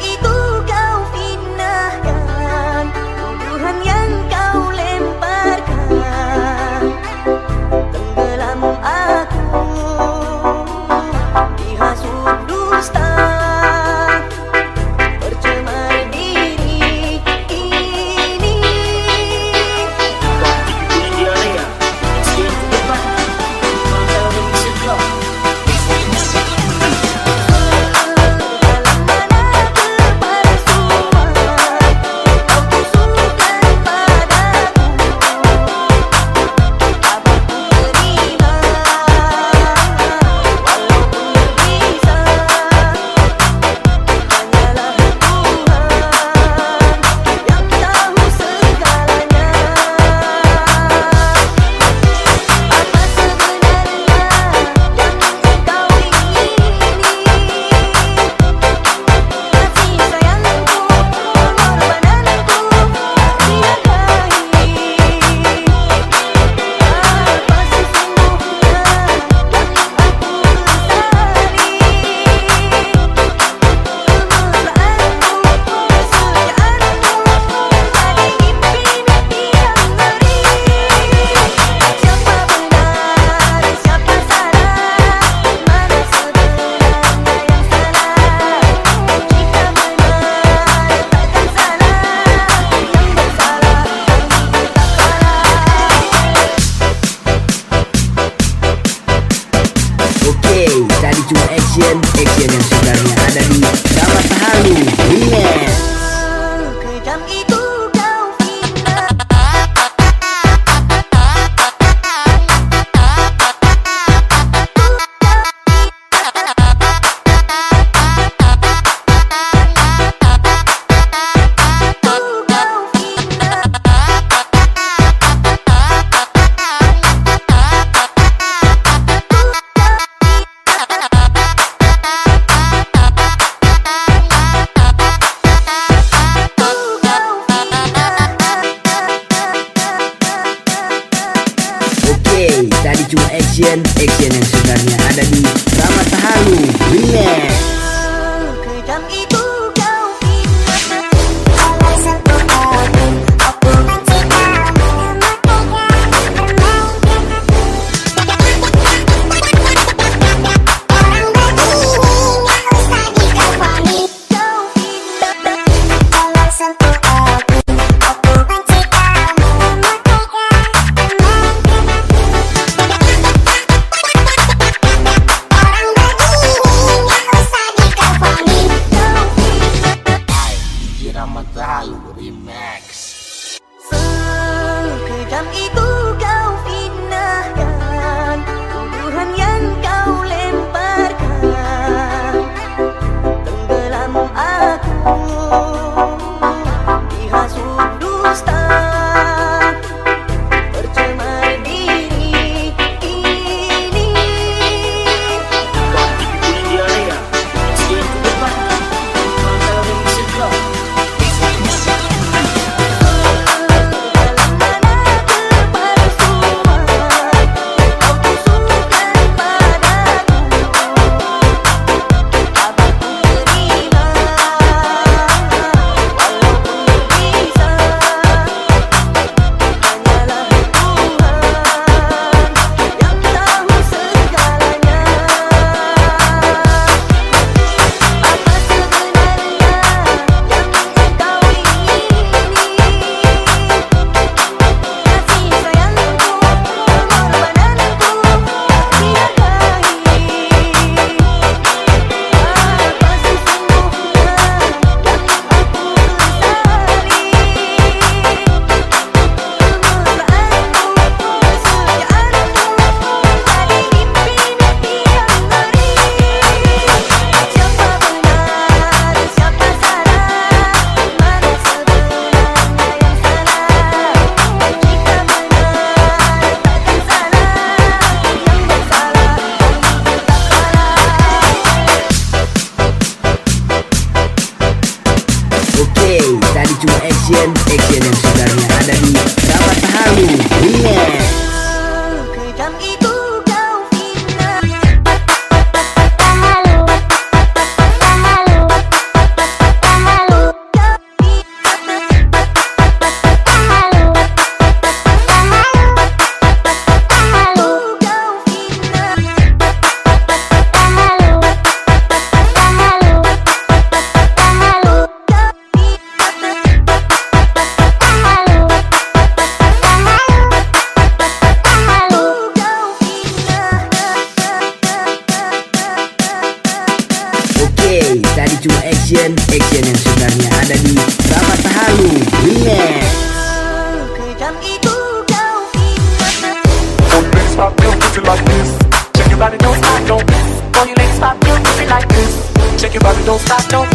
ito cuma action action yang sebenarnya ada di dalam Halu yeah action Action Bersama Remix Sekejam itu cuma action Action yang sebenarnya ada di Dapat Halu. Remix cuma action Action yang sebenarnya ada di Dapat Halu Remix Kejam itu kau you ladies stop real pussy like this. Shake your body, don't stop, don't. Boy, you ladies stop real pussy like this. Shake your body, don't stop, don't.